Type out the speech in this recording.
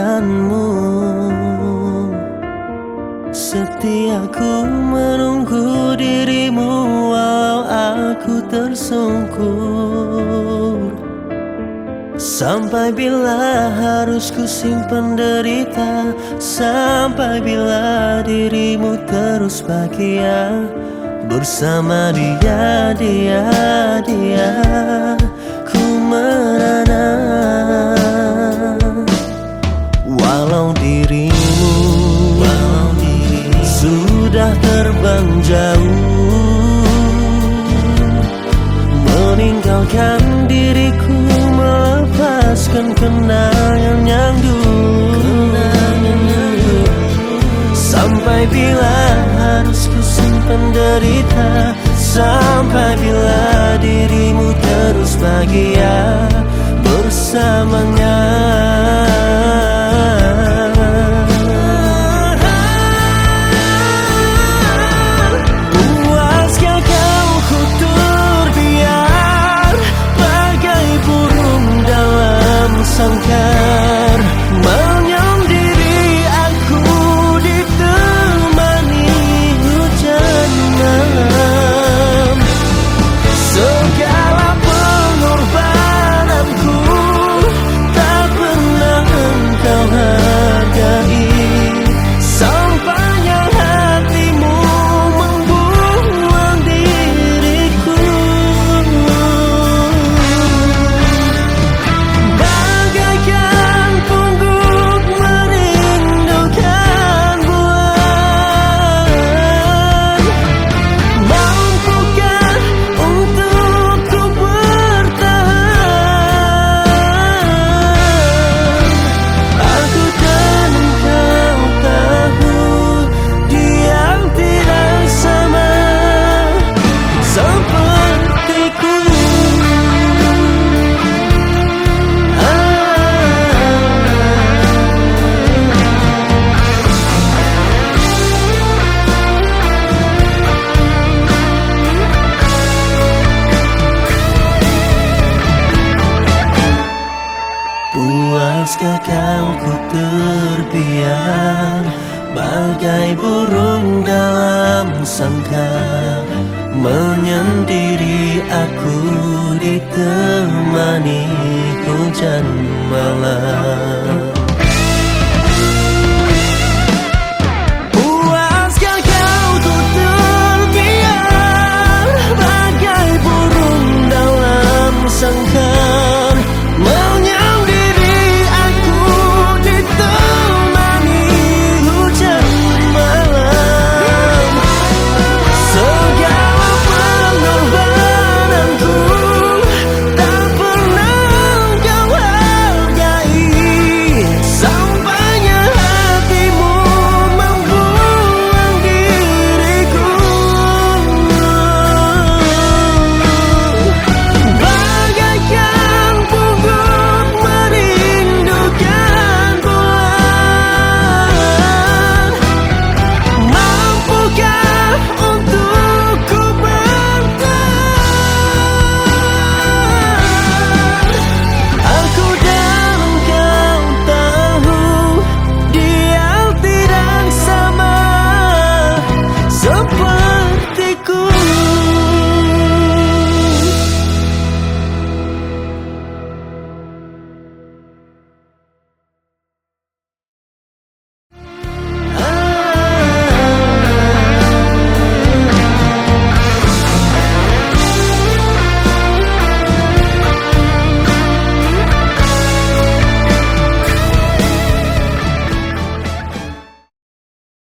denganmu. Setiaku menunggu dirimu Walau aku tersungkur. Sampai bila harus ku simpan derita? Sampai bila dirimu terus bahagia? Bersama dia, dia, dia. Ku merasa jauh. Meninggalkan diriku melepaskan kenangan yang dulu. Sampai bila harus ku simpan derita? Sampai bila dirimu terus bahagia bersamanya dalam sangkar Kau ku terbiar Bagai burung dalam sangkar Menyendiri aku ditemani hujan malam